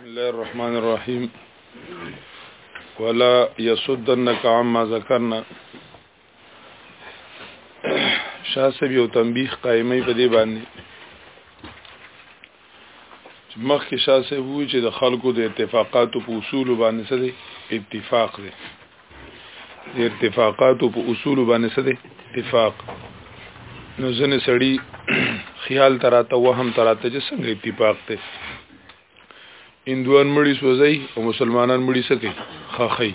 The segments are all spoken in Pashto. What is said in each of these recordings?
بسم الله الرحمن الرحيم ولا يسدنك عما ذكرنا شاسب یو تنبیه قائمه په دې باندې مخکې شاسب وی چې د خلکو د اتفاقات په اصول باندې سره اتفاق دی د ارتفاقات په اصول باندې څه دي اتفاق نو ځنه سړی خیال تراته وهم تراته چې څنګه اتفاق ته اندوان مړي سوځي او مسلمانان مړي سکي خخي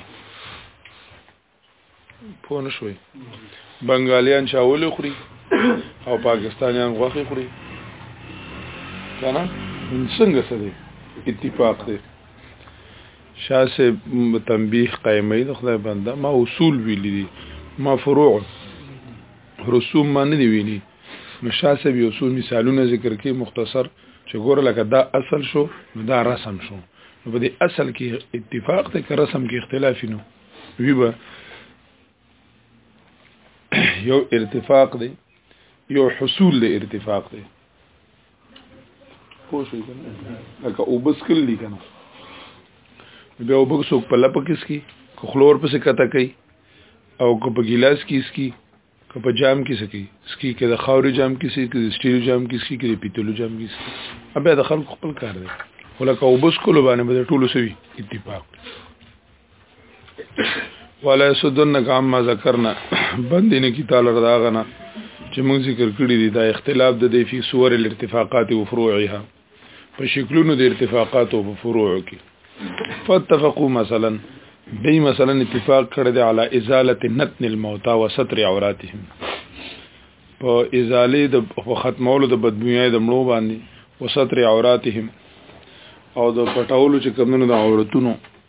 پوه نه شوي بنگالیان چاول خوري او پاکستانیان غوښه خوري کنه څنګه سره اتفاق دی شاه صاحب تنبیه قائمه د خدای بنده ما اصول ویلي دي ما فروع رسوم ما نه دی ویلي نو شاه صاحب یو څو مثالونه ذکر کړي مختصر چې ګور لکه دا اصل شو دا رسم شو نو په دې اصل کې اتفاق ته که رسم کې اختلاف نو وی به یو ارتفاق دی یو حصول له ارتفاق دی پوه شئ لکه وبسکل دي کنه بیا وبک څوک په لپ کې سکی کو خلور پسې کته کوي او کو په ګلاس کې سکی کو په جام کې سکی سکی کې د خاوري جام کې سکی کې د سټیل جام کې سکی کې د پیتلو جام کې سکی بیا د خلکو خپل کار دی ولکه وبسکل باندې به ټولو سوي اتفاق ولا يسدنك عما ذكرنا بندینه کی تعالی رضا غنا چې موږ ذکر کړی دی دا اختلاف د دې فی صور الارتفاقات او فروعها په شکلونو د ارتفاقات او فروع کې فاتفقوا مثلا دی مثلا اتفاق کړی دی علی ازاله نتن الموتى وستر عوراتهم په ازاله د ختمولو د بدبویای د مړو باندې وستر عوراتهم او د پټولو چې کمونو د عورتونو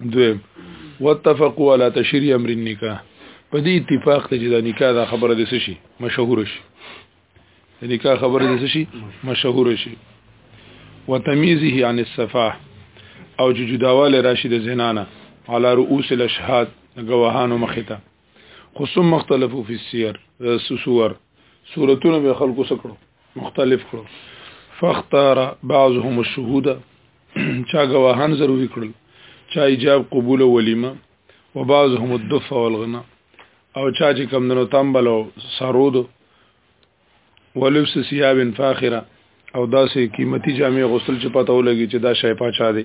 دویم واتفقوا على تشريع امر النکاح په دې اتفاق ته چې د نکاح دا خبره د شي مشهور شي د نکاح خبره د شي مشهور شي وتمييزه عن الصفاء او چې جداواله راشي د زنانه على رؤوس الاشهاد غواهانو مخته قسم مختلفو فی السیر سور صورتونه به خلکو سکړو مختلف کړو فاختار بعضهم الشهود چا گواهان ضروری کړل چا ایجاب قبول ولیمه وبعضهم الدف والغنا او چا چې کم دنو تنبل او سرود ولبس ثياب فاخره او داسې قیمتي جامې غسل چې پته ولګي چې دا شای پاچا دی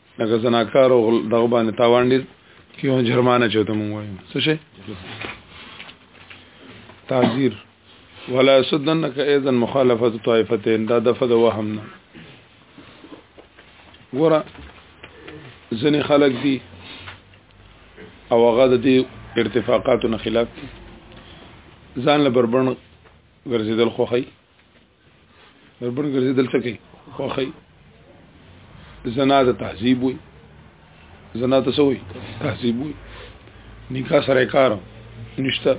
لکه زناکار او دغه باندې تاوان ډیر کیو جرمانه چوته مونږ وایو څه شي تعذير ولا يصدنك ايضا مخالفه طائفتين دا دفه د وهم نه ګوره ځنې خلک دي او هغه د دې ارتفاقاتو نه خلاف دي ځان له بربند ګرځیدل خوخی بربند ګرځیدل څه کوي خوخی زنا د تهذیب وي زنا ته سوې تهذیب وي نکاح سره کار نشته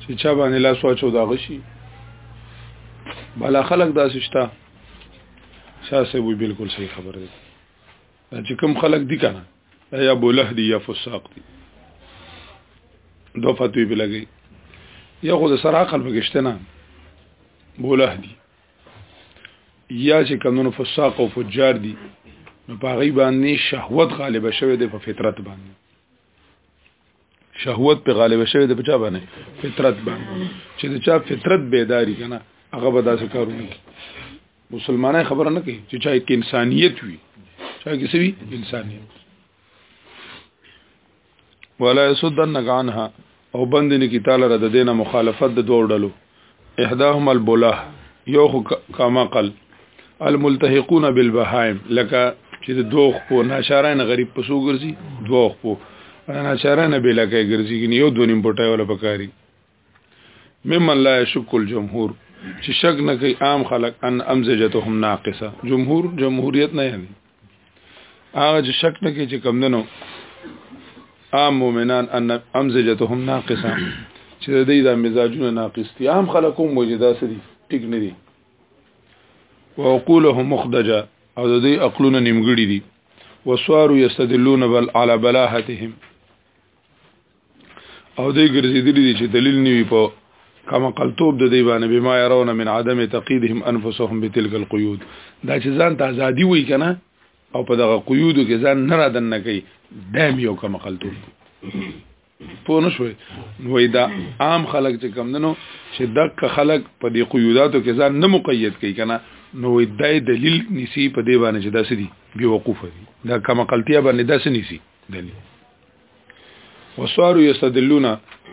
چې چا باندې لاس واچو دا غشي بلا خلق داسې شته شاسه وي بالکل صحیح خبره ده دا چې کوم خلک دي کنه یا بوله دي یا فساق دي دو فتوی به لګي یا خو د سره عقل بګشته نه بوله دي یا چې کمونو فساق او فجار دي نو په غي باندې شهوت غالب شوه د په فطرت باندې شهوت په غالب شوی د بچا باندې فطرت باندې چې د چا فطرت بیداری کنه هغه به داسې کارونه کوي مسلمانای خبره نه کوي چې چا کې انسانيت وي چا کې سوي انسانيت ولا يسدنك عنها او بندنی کی تعالی را د دینه مخالفت د دوه ډلو احداهم البلاه یو خو کما قل الملتحقون بالبهائم لکه چې د دوه خو ناشارین غریب پسو ګرځي دوه خو ناشارین به لکه ګرځي کني یو دونیم پټای ولا پکاري ممن لا يشك الجمهور چې شک نه کوي عام خلک ان امزجتهم ناقصه جمهور جمهوریت نه یعنی هغه چې شک نه کې چې کم دنو عام مؤمنان ان امزجتهم ناقصه چې د دې د مزاجونه ناقص دي عام خلکو موجوده سدي ټیک نه دي وعقولهم مخدجه او د دې عقلونه نیمګړي دي وسوارو یستدلون بل على بلاحتهم او دې ګرځېدلې دي چې دلیل نیوي په کما قلتوب د دی باندې بما يرون من عدم تقيدهم انفسهم بتلك القيود دا چې ځان ته ازادي وای کنه او په دغه قیودو کې ځان نه را دننه کوي دام یو کما قلتوب پوه نه شوي نو دا عام خلک چې کم دنو چې دک خلک په دې قیوداتو کې ځان نه مقید کوي کنه نو دا دلیل نسی په دې باندې چې داسې دي بي وقوف دي دا کما قلتیا باندې داسې نسی دلیل وسوارو یستدلون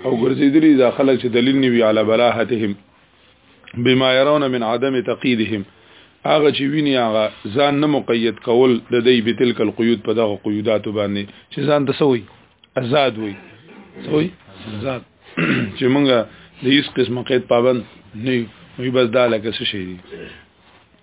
او ګرځیدلی دا خلک چې دلیل نیوی علی بلاحتهم بما يرون من عدم تقييدهم هغه چې ویني هغه ځان نه مقید کول د دې به تلک القيود په دغه قيودات باندې چې ځان ته سوی آزاد وي سوی آزاد چې مونږه د هیڅ قسم قید پابند نه یو بس دا لکه څه شي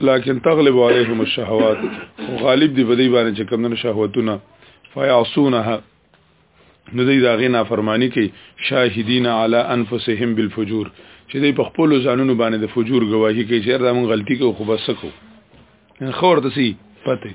لكن تغلب عليهم الشهوات وغالب دي بدی باندې چې کوم نه شهوتونه فيعصونها نو دی دا غینا فرمانی کوي شاهدین علی انفسهم بالفجور چې دی په خپل ځانونو باندې د فجور گواهی کوي چې دا مون غلطی کوي خو بس کو خور ته سی پته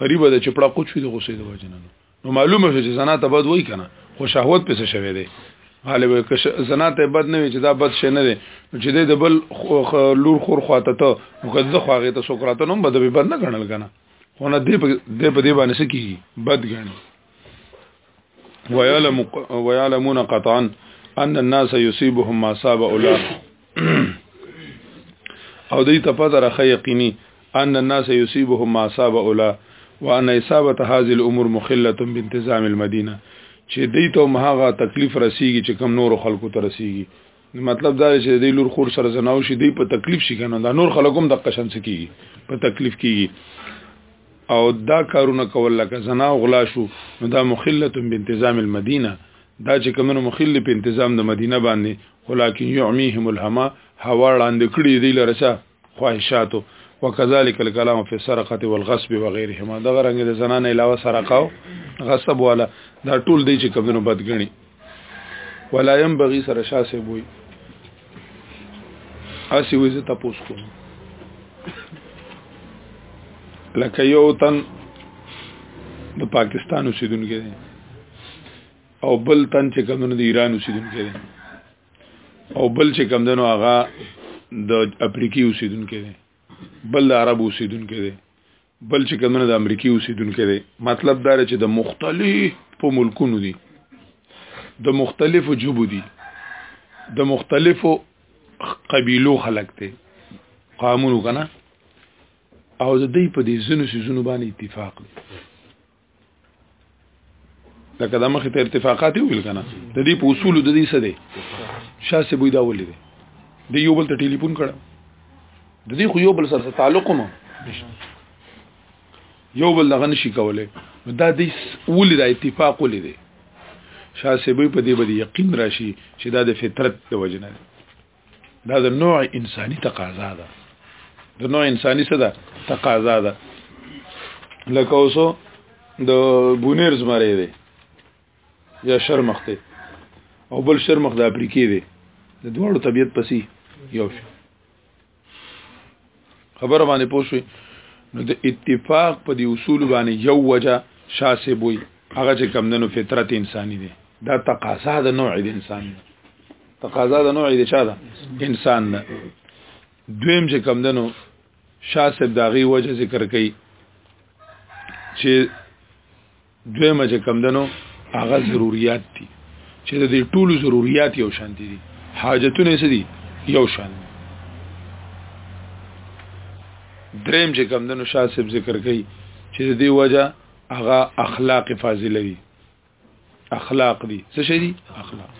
قریب ده چې پړه کوچ وي د غصې د وجنه نو معلومه شو چې زنا ته بد وای کنه خو شهوت پسې شوی دی غالب که زنا ته بد نه وي چې دا بد شي نه دی چې د بل لور خور خواته ته نو که زه خواغه ته سوکراته نو بد به بد نه ګڼل کنه خو نه دی په دې باندې سکی بد ګڼي ويعلم ويعلمون قطعا ان الناس يصيبهم ما صاب اولاد او دې ته پته راخه یقیني ان الناس يصيبهم ما صاب اولاد وان اصابه هذه الامور مخله بانتظام المدينه چې دې ته مهاغه تکلیف رسیږي چې کم نور خلکو ته رسیږي مطلب دا چې د لور خور سره زناو شي دی په تکلیف شي کنه دا نور خلکوم د قشن سکی په تکلیف کیږي او دا کارونه کول لکه زنا او غلا شو نو دا مخله بانتظام المدینه دا چې کومو مخله په تنظیم د مدینه باندې ولکن یعمیهم الهما هوا لاندې کړی دی لرسه خواهشاتو وکذالک الكلام فی السرقه والغصب وغيرهما دا رنګ د زنان علاوه سرقه او غصب ولا دا ټول دی چې کمنو بدګنی ولا ينبغي سره شاسه وي اسی وې زه تاسو کوم لکه یو تن د پاکستان اوسیدونکو دی او بل تن چې کوم د ایران اوسیدونکو دی او بل چې کم دنو هغه د افریقي اوسیدونکو دی بل د عرب اوسیدونکو دی بل چې کم دنو د امریکای اوسیدونکو دی مطلب دا چې د مختلفو ملکونو دی د مختلفو جبو دی د مختلفو قبیلو خلک دی قامونو کنه او د دې په دې زنو سيزونو باندې اتفاق دی لکه د مخې ته ارتفاقات ویل کنه د دې په اصول د دې څه دی شاسې بوی دا ولې دی د یو بل ته ټلیفون کړه د دې خو یو بل سره تعلق مو یو بل دغه نشي کولای دا دې ولې دا اتفاق ولې دی شاسې بوی په دې باندې یقین راشي چې دا د فطرت د وجنه دا د نوع انساني تقاضا ده د نوع انساني څه ده تقاضا ده لکه اوسو د بونیر زمری دی یا شرمخ دی او بل شرمخ د افریقې دی د دوړو طبیعت پسی یو شو خبر باندې پوښوي نو د اتفاق په دی اصول باندې یو وجه شاسب وي هغه چې کم دنو فطرت انساني دی دا تقاضا د نوع د انسان دی تقاضا د نوع د چا ده انسان ده دویم چې کم دنو شاسب داغي وجه ذکر کوي چې دویمه چې کم دنو هغه ضرورت دي چې د دې ټول ضرورت یو شان دي حاجتونه څه دي یو شان دي دریم چې کم دنو شاسب ذکر کوي چې د دې وجه هغه اخلاق فاضله دي اخلاق دي څه شي دي اخلاق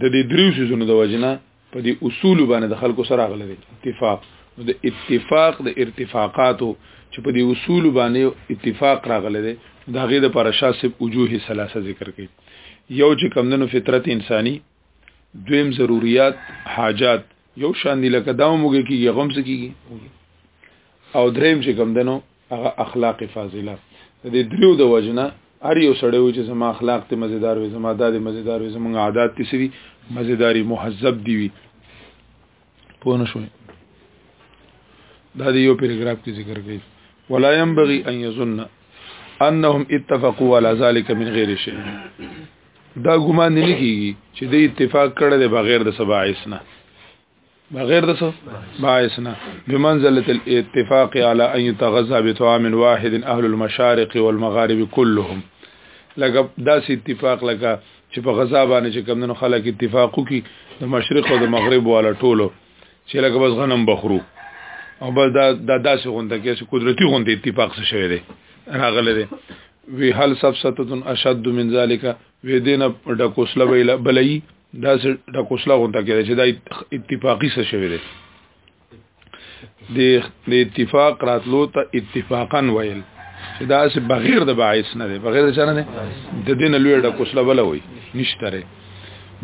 د دې دریو سيزونو د وجنه په دې اصول باندې د خلکو سره غل دي اتفاق نو د اتفاق د ارتفاقاتو چې په دې اصول باندې اتفاق راغلی دی دا غي د پر شاسب وجوه ثلاثه ذکر کړي یو چې کمندونو فطرت انساني دویم ضرورت حاجات یو شان دي لکه دا موږ کېږي غمس کېږي او دریم چې کمندونو هغه اخلاق فاضله د دې دریو د وجنه هر یو سړی و چې زما اخلاق ته مزیدار وي زما د مزیدار وي زمونږ عادت ته سری مزیداری مهذب دی وي پوه نه شوي دا دی یو پیراګراف کې ذکر کړي ولا ينبغي ان يظن انهم اتفقوا على ذلك من غير شيء دا ګمان نه کیږي چې د اتفاق کړه د بغیر د سبا اسنه بغیر د څه باعثنا بمنزله الاتفاق على ان يتغذى بطعام واحد اهل المشارق والمغارب كلهم لکه داسې اتفاق لکه چې په غذا باندې چې کمندونو خلک اتفاق کوي د مشرق او د مغرب والا ټولو چې لکه بس غنم بخرو او بس دا د داسې غونډه کې چې قدرتي غونډه اتفاق څه شوی دی راغله دی وی هل سبستتن اشد من ذالک وی دینه ډکوسله بلای دا څه د کوسلا غونډه کې چې دا اتفاقی څه شوی دی د د اتفاق راتلو ته اتفاقا ویل چې دا څه بغیر د باعث نه دی بغیر د چا نه دی د دین لوی د کوسلا بل وی نشته ری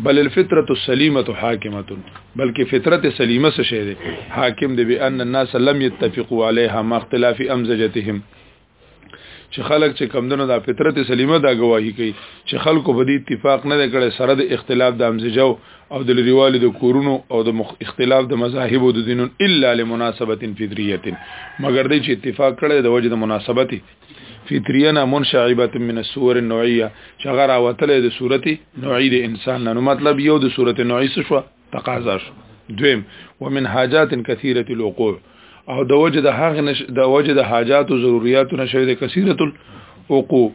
بل الفطره السليمه حاکمه بلکې فطرت سلیمه څه شی دی حاکم دی بان الناس لم يتفقوا عليها ما اختلاف امزجتهم چې خلک چې کمدنو دا فطرت سلیمه دا گواهی کوي چې خلکو په دې اتفاق نه کړي سره د اختلاف د امزجو او د لريوالي د کورونو او د اختلاف د مذاهب او د دینون الا لمناسبه فطریه مګر دې چې اتفاق کړي د وجه د مناسبت فطریه نه منشعبه من الصور النوعيه چې غره وتلې د صورت نوعي د انسان نه نو مطلب یو د صورت نوعي څه شو تقاضا شو دویم ومن حاجات کثیره الوقوع او د وجه د هغه نش... د وجه د حاجات او ضرورت نشوي د کثیره الوقوع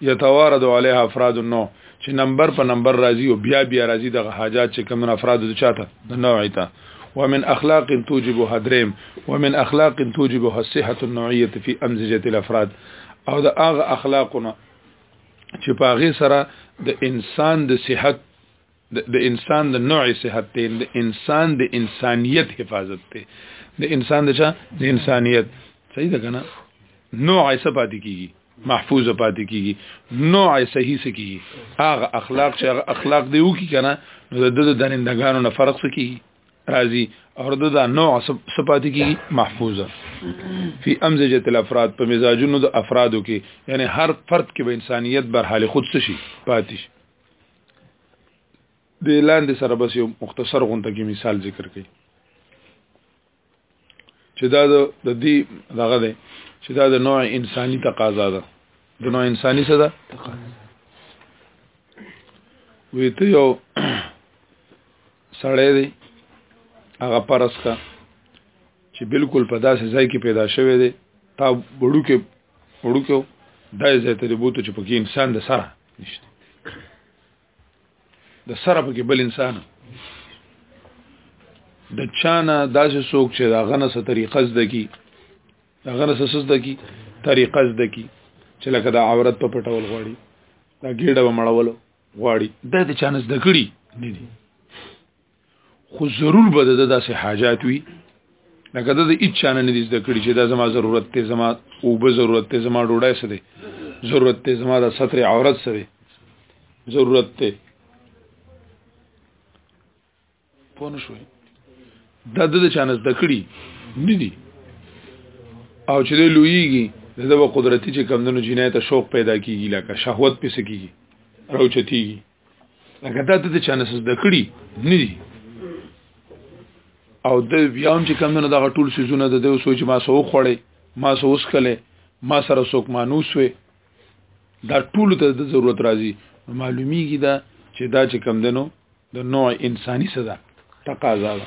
یتوارد علیها افراد نو چې نمبر په نمبر راځي او بیا بیا راځي د حاجات چې کوم افراد د چاته د نوع ته ومن اخلاق توجب هدریم ومن اخلاق توجب الصحه النوعيه في امزجه الافراد او د هغه اخلاقونه چې په هغه سره د انسان د صحت د انسان د نوع صحت ته د انسان د انسانیت حفاظت ته د انسان د چا د انسانیت صحیح ده کنه نوع یې پاتې کیږي محفوظ پاتې کیږي نوع یې صحیح سکی هغه اخلاق چې هغه اخلاق دی وکي کنه نو د د درندګانو نه فرق سکی راځي او د دا نوع صفات کی محفوظه فی امزجه الافراد په مزاجونو د افرادو کې یعنی هر فرد کې به انسانیت بر حال خود شي پاتې شي د لاندې سره بس یو مختصر غونډه کې مثال ذکر کړي چې دا د دې دغه دی چې دا د نوع انساني تقاضا ده د نوع انساني څه ده وی ته یو سړی دی هغه پرس کا چې بالکل په داسې ځای کې پیدا شوی دی تا وړو کې وړو کې دای ځای ته بوته چې پکې انسان د سره نشته د سره په کې بل انسان د چانه داسې څوک چې دا غنه سره طریقه زده کی دا غنه سره زده کی طریقه زده کی چې لکه دا عورت په پټول غواړي دا ګیډه به مړولو غواړي دا د چانه زده کړي نه دي خو ضرور به د داسې حاجات وي لکه د هیڅ چانه نه دي زده کړي چې دا زما ضرورت ته زما او به ضرورت ته زما ډوډۍ سره دي ضرورت ته زما د ستر عورت سره دي ضرورت ته پونه شوي دا د چانه زده کړي نه دي او چې لویږي د قدرتي چې کمندونو جنایت شوق پیدا کیږي لکه شهوت پس کیږي راوچتیږي لکه دا د چانه سز د کړی نه دي او د بیا هم چې کم نه دغه ټول سيزونه د دوی سوچ ما سو خوړې ما سو وسکلې ما سره سوک مانوس وي دا ټول ته د ضرورت راځي معلومیږي دا چې دا چې کم دنو د نوع انساني صدا تقاضا ده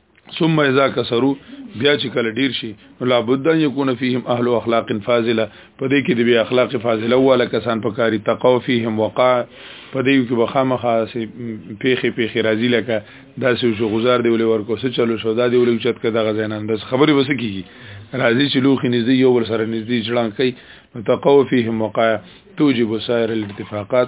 ثم اذا كسروا بیا چې کله ډیر شي نو لابد ان يكون فيهم اهل اخلاق فاضله په دې کې د بیا اخلاق فاضله والا کسان په کاری تقوا فيهم وقع په دې کې بخامه خاصه پیخي پیخي راځي لکه داسې شو گزار دی ولې ورکو څه چلو شو دا دی ولې چت کده غزنان بس خبري وسه کیږي راځي چې لوخي نږدې یو ور سره نږدې چړان کوي نو تقوا فيهم وقع توجب سائر الاتفاقات